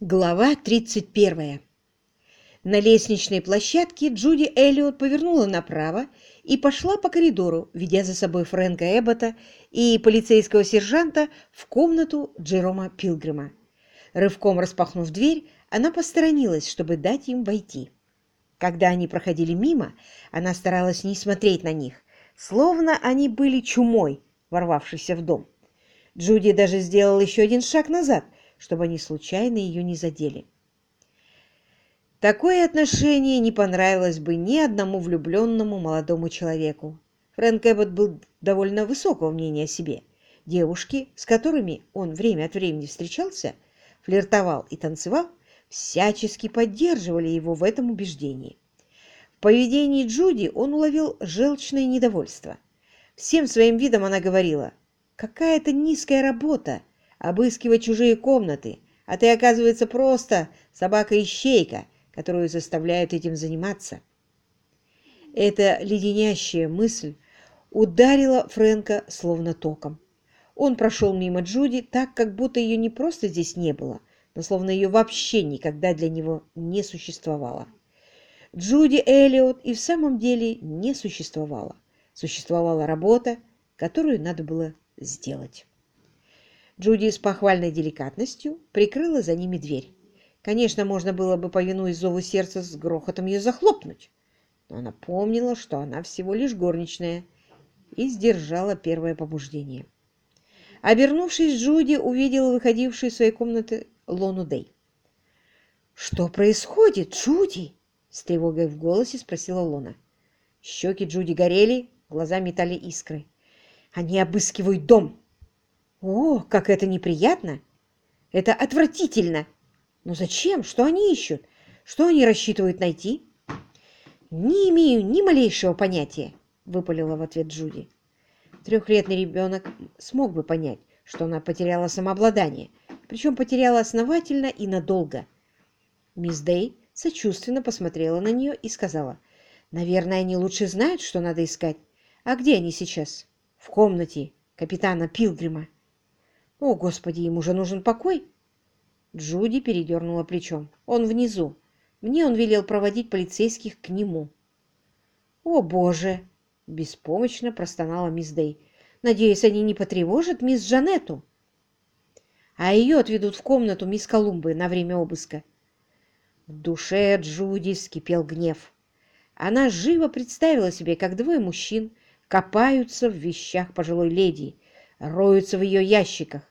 Глава 31. На лестничной площадке Джуди Эллиот повернула направо и пошла по коридору, ведя за собой Фрэнка Эббота и полицейского сержанта в комнату Джерома Пилгрима. Рывком распахнув дверь, она посторонилась, чтобы дать им войти. Когда они проходили мимо, она старалась не смотреть на них, словно они были чумой, ворвавшейся в дом. Джуди даже сделала еще один шаг назад – чтобы они случайно ее не задели. Такое отношение не понравилось бы ни одному влюбленному молодому человеку. Фрэнк Эббот был довольно высокого мнения о себе. Девушки, с которыми он время от времени встречался, флиртовал и танцевал, всячески поддерживали его в этом убеждении. В поведении Джуди он уловил желчное недовольство. Всем своим видом она говорила, «Какая-то низкая работа обыскивать чужие комнаты, а ты, оказывается, просто собака-ищейка, которую заставляют этим заниматься. Эта леденящая мысль ударила Фрэнка словно током. Он прошел мимо Джуди так, как будто ее не просто здесь не было, но словно ее вообще никогда для него не существовало. Джуди Эллиот и в самом деле не существовала. Существовала работа, которую надо было сделать. Джуди с похвальной деликатностью прикрыла за ними дверь. Конечно, можно было бы, повинуясь зову сердца, с грохотом ее захлопнуть, но она помнила, что она всего лишь горничная, и сдержала первое побуждение. Обернувшись, Джуди увидела выходившую из своей комнаты Лону Дэй. «Что происходит, Джуди?» — с тревогой в голосе спросила Лона. Щеки Джуди горели, глаза метали искры. «Они обыскивают дом!» О, как это неприятно! Это отвратительно! Но зачем? Что они ищут? Что они рассчитывают найти? Не имею ни малейшего понятия, выпалила в ответ Джуди. Трехлетний ребенок смог бы понять, что она потеряла самообладание, причем потеряла основательно и надолго. Мисс Дэй сочувственно посмотрела на нее и сказала, «Наверное, они лучше знают, что надо искать. А где они сейчас?» «В комнате капитана Пилгрима». «О, Господи, ему же нужен покой!» Джуди передернула плечом. «Он внизу. Мне он велел проводить полицейских к нему». «О, Боже!» — беспомощно простонала мисс Дэй. «Надеюсь, они не потревожат мисс Джанетту?» «А ее отведут в комнату мисс Колумбы на время обыска». В душе Джуди вскипел гнев. Она живо представила себе, как двое мужчин копаются в вещах пожилой леди, роются в ее ящиках.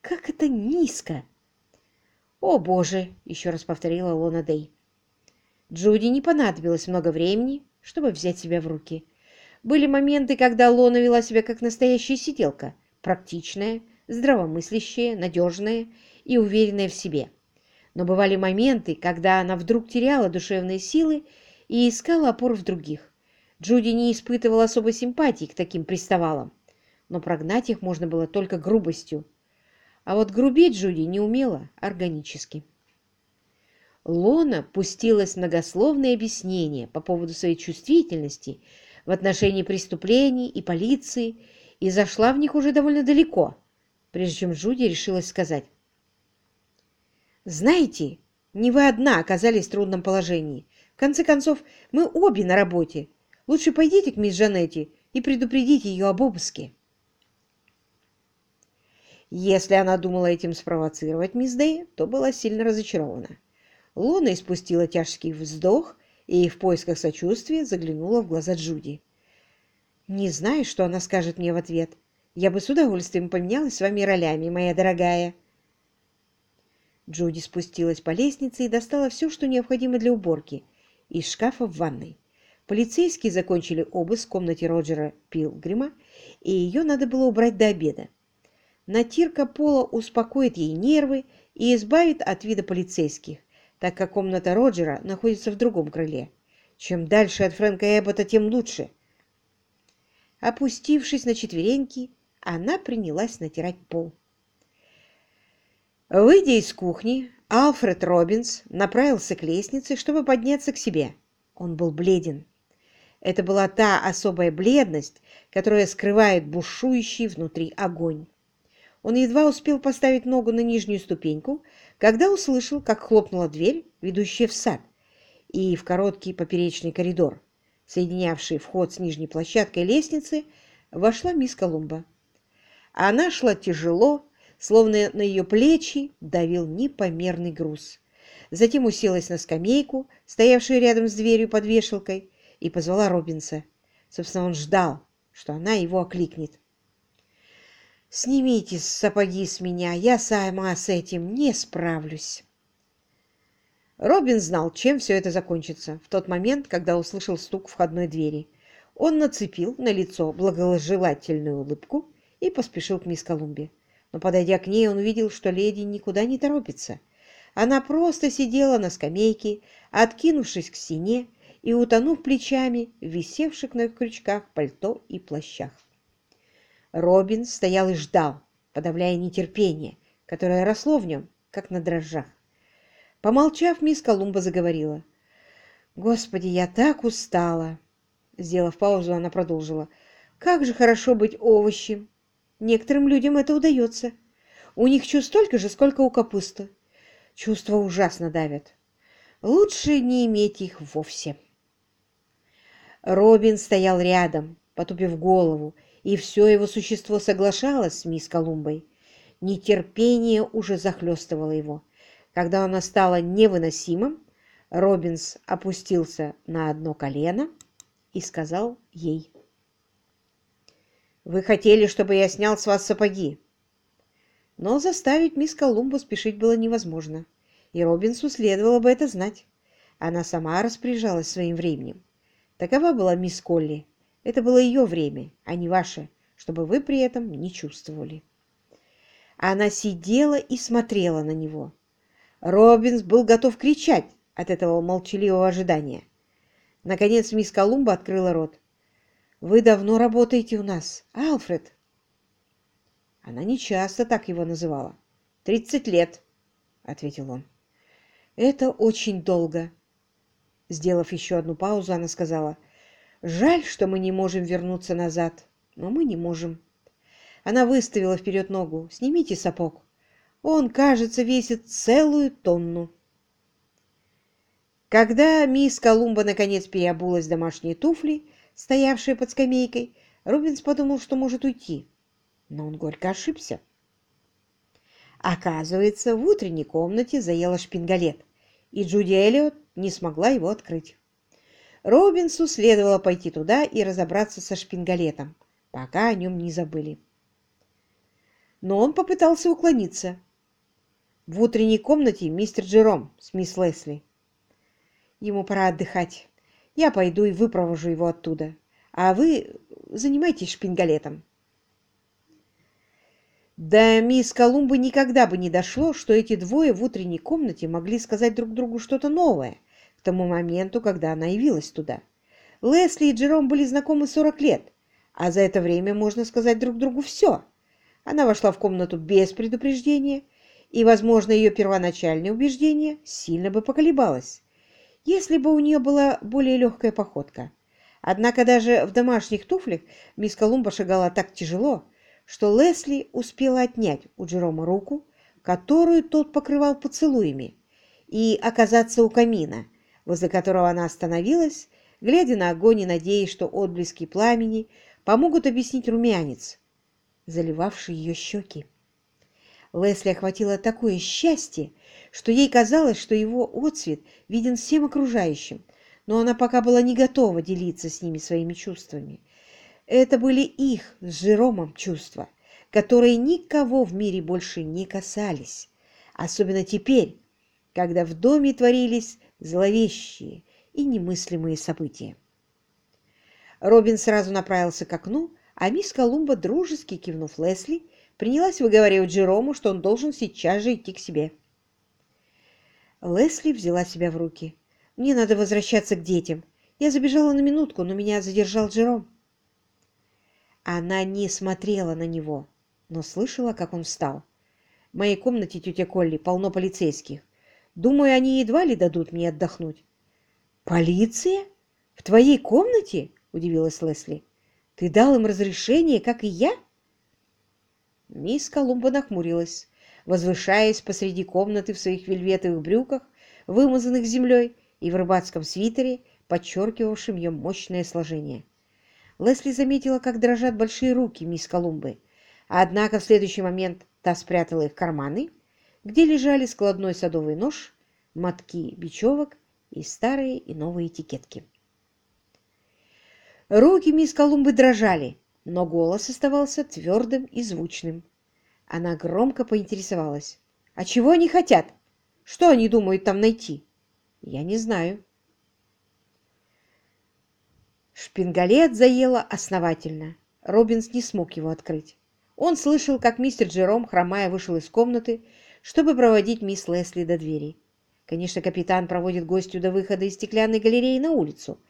Как это низко! «О, Боже!» — еще раз повторила Лона Дэй. Джуди не понадобилось много времени, чтобы взять себя в руки. Были моменты, когда Лона вела себя как настоящая сиделка, практичная, здравомыслящая, надежная и уверенная в себе. Но бывали моменты, когда она вдруг теряла душевные силы и искала опор в других. Джуди не испытывала особой симпатии к таким приставалам но прогнать их можно было только грубостью. А вот грубить Джуди не умела органически. Лона пустилась в многословные объяснения по поводу своей чувствительности в отношении преступлений и полиции и зашла в них уже довольно далеко, прежде чем Джуди решилась сказать. «Знаете, не вы одна оказались в трудном положении. В конце концов, мы обе на работе. Лучше пойдите к мисс Жанетте и предупредите ее об обыске». Если она думала этим спровоцировать мисс Дэй, то была сильно разочарована. Луна испустила тяжкий вздох и в поисках сочувствия заглянула в глаза Джуди. «Не знаю, что она скажет мне в ответ. Я бы с удовольствием поменялась с вами ролями, моя дорогая». Джуди спустилась по лестнице и достала все, что необходимо для уборки, из шкафа в ванной. Полицейские закончили обыск в комнате Роджера Пилгрима, и ее надо было убрать до обеда. Натирка пола успокоит ей нервы и избавит от вида полицейских, так как комната Роджера находится в другом крыле. Чем дальше от Фрэнка Эббота, тем лучше. Опустившись на четвереньки, она принялась натирать пол. Выйдя из кухни, Алфред Робинс направился к лестнице, чтобы подняться к себе. Он был бледен. Это была та особая бледность, которая скрывает бушующий внутри огонь. Он едва успел поставить ногу на нижнюю ступеньку, когда услышал, как хлопнула дверь, ведущая в сад, и в короткий поперечный коридор, соединявший вход с нижней площадкой лестницы, вошла мисс Колумба. Она шла тяжело, словно на ее плечи давил непомерный груз. Затем уселась на скамейку, стоявшую рядом с дверью под вешалкой, и позвала Робинса. Собственно, он ждал, что она его окликнет. «Снимите сапоги с меня, я сама с этим не справлюсь». Робин знал, чем все это закончится, в тот момент, когда услышал стук входной двери. Он нацепил на лицо благожелательную улыбку и поспешил к мисс Колумбе. Но, подойдя к ней, он увидел, что леди никуда не торопится. Она просто сидела на скамейке, откинувшись к стене и утонув плечами в висевших на крючках пальто и плащах. Робин стоял и ждал, подавляя нетерпение, которое росло в нем, как на дрожжах. Помолчав, мисс Колумба заговорила. «Господи, я так устала!» Сделав паузу, она продолжила. «Как же хорошо быть овощем! Некоторым людям это удается. У них чувств столько же, сколько у капусты. Чувства ужасно давят. Лучше не иметь их вовсе». Робин стоял рядом, потупив голову, и все его существо соглашалось с мисс Колумбой. Нетерпение уже захлестывало его. Когда оно стало невыносимым, Робинс опустился на одно колено и сказал ей. «Вы хотели, чтобы я снял с вас сапоги?» Но заставить мисс Колумбу спешить было невозможно, и Робинсу следовало бы это знать. Она сама распоряжалась своим временем. Такова была мисс Колли, это было ее время, а не ваше, чтобы вы при этом не чувствовали. Она сидела и смотрела на него. Робинс был готов кричать от этого молчаливого ожидания. Наконец мисс Колумба открыла рот. «Вы давно работаете у нас, Алфред?» Она не часто так его называла. «Тридцать лет», — ответил он. «Это очень долго». Сделав еще одну паузу, она сказала, Жаль, что мы не можем вернуться назад, но мы не можем. Она выставила вперед ногу. Снимите сапог. Он, кажется, весит целую тонну. Когда мисс Колумба наконец переобулась в домашние туфли, стоявшие под скамейкой, Рубинс подумал, что может уйти. Но он горько ошибся. Оказывается, в утренней комнате заела шпингалет, и Джуди Эллиот не смогла его открыть. Робинсу следовало пойти туда и разобраться со шпингалетом, пока о нем не забыли. Но он попытался уклониться. В утренней комнате мистер Джером с мисс Лесли. Ему пора отдыхать. Я пойду и выпровожу его оттуда. А вы занимайтесь шпингалетом. Да мисс Колумбы никогда бы не дошло, что эти двое в утренней комнате могли сказать друг другу что-то новое, к тому моменту, когда она явилась туда. Лесли и Джером были знакомы 40 лет, а за это время можно сказать друг другу все. Она вошла в комнату без предупреждения, и, возможно, ее первоначальное убеждение сильно бы поколебалось, если бы у нее была более легкая походка. Однако даже в домашних туфлях мисс Колумба шагала так тяжело, что Лесли успела отнять у Джерома руку, которую тот покрывал поцелуями, и оказаться у камина – возле которого она остановилась, глядя на огонь и надеясь, что отблески пламени помогут объяснить румянец, заливавший ее щеки. Лесли охватило такое счастье, что ей казалось, что его отцвет виден всем окружающим, но она пока была не готова делиться с ними своими чувствами. Это были их с Жеромом чувства, которые никого в мире больше не касались, особенно теперь, когда в доме творились зловещие и немыслимые события. Робин сразу направился к окну, а мисс Колумба, дружески кивнув Лесли, принялась выговаривать Джерому, что он должен сейчас же идти к себе. Лесли взяла себя в руки. «Мне надо возвращаться к детям. Я забежала на минутку, но меня задержал Джером». Она не смотрела на него, но слышала, как он встал. В моей комнате, тетя Колли, полно полицейских. Думаю, они едва ли дадут мне отдохнуть. «Полиция? В твоей комнате?» – удивилась Лесли. «Ты дал им разрешение, как и я?» Мисс Колумба нахмурилась. возвышаясь посреди комнаты в своих вельветовых брюках, вымазанных землей, и в рыбацком свитере, подчеркивавшем ее мощное сложение. Лесли заметила, как дрожат большие руки мисс Колумбы, однако в следующий момент та спрятала их в карманы, где лежали складной садовый нож, мотки бечевок и старые и новые этикетки. Руки мисс Колумбы дрожали, но голос оставался твердым и звучным. Она громко поинтересовалась. «А чего они хотят? Что они думают там найти?» «Я не знаю». Шпингалет заело основательно. Робинс не смог его открыть. Он слышал, как мистер Джером, хромая, вышел из комнаты, чтобы проводить мисс Лесли до двери. Конечно, капитан проводит гостю до выхода из стеклянной галереи на улицу.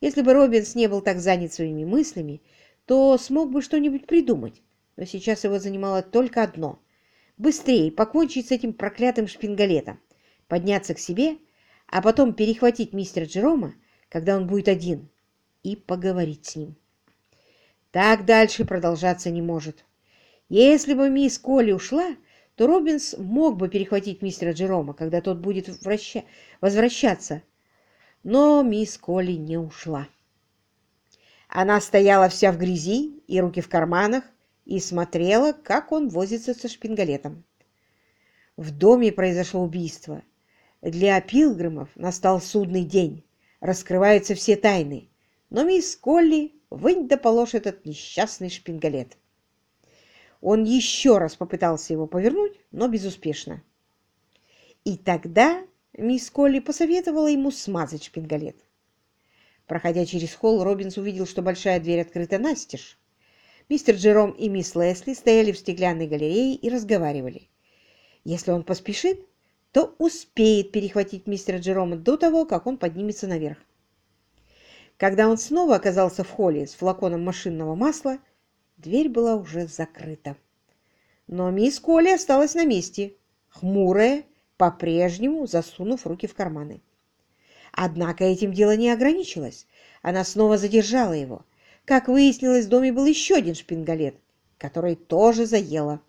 Если бы Робинс не был так занят своими мыслями, то смог бы что-нибудь придумать. Но сейчас его занимало только одно — быстрее покончить с этим проклятым шпингалетом, подняться к себе, а потом перехватить мистера Джерома, когда он будет один, и поговорить с ним. Так дальше продолжаться не может. Если бы мисс Колли ушла, то Робинс мог бы перехватить мистера Джерома, когда тот будет враща... возвращаться. Но мисс Колли не ушла. Она стояла вся в грязи и руки в карманах и смотрела, как он возится со шпингалетом. В доме произошло убийство. Для пилгримов настал судный день. Раскрываются все тайны. Но мисс Колли вынь да положь этот несчастный шпингалет. Он еще раз попытался его повернуть, но безуспешно. И тогда мисс Колли посоветовала ему смазать шпингалет. Проходя через холл, Робинс увидел, что большая дверь открыта настежь. Мистер Джером и мисс Лесли стояли в стеклянной галерее и разговаривали. Если он поспешит, то успеет перехватить мистера Джерома до того, как он поднимется наверх. Когда он снова оказался в холле с флаконом машинного масла, Дверь была уже закрыта. Но мисс Колли осталась на месте, хмурая, по-прежнему засунув руки в карманы. Однако этим дело не ограничилось. Она снова задержала его. Как выяснилось, в доме был еще один шпингалет, который тоже заела.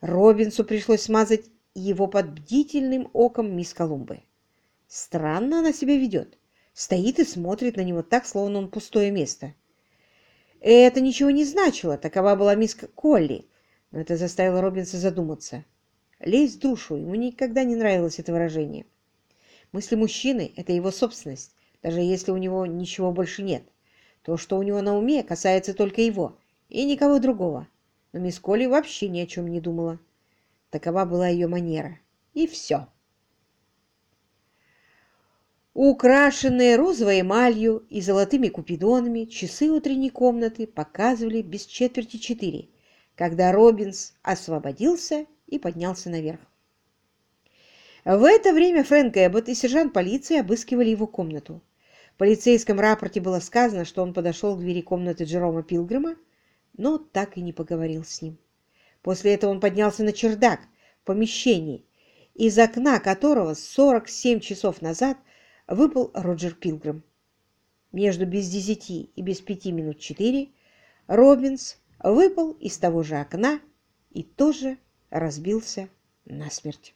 Робинсу пришлось смазать его под бдительным оком мисс Колумбы. Странно она себя ведет. Стоит и смотрит на него так, словно он пустое место. Это ничего не значило, такова была мисс Колли, но это заставило Робинса задуматься. Лезть в душу, ему никогда не нравилось это выражение. Мысли мужчины – это его собственность, даже если у него ничего больше нет. То, что у него на уме, касается только его и никого другого. Но мисс Колли вообще ни о чем не думала. Такова была ее манера. И все. Украшенные розовой эмалью и золотыми купидонами, часы утренней комнаты показывали без четверти четыре, когда Робинс освободился и поднялся наверх. В это время Фрэнк Эббот и сержант полиции обыскивали его комнату. В полицейском рапорте было сказано, что он подошел к двери комнаты Джерома Пилгрима, но так и не поговорил с ним. После этого он поднялся на чердак в помещении, из окна которого 47 часов назад – выпал Роджер Пилгрим. Между без десяти и без пяти минут четыре Робинс выпал из того же окна и тоже разбился насмерть.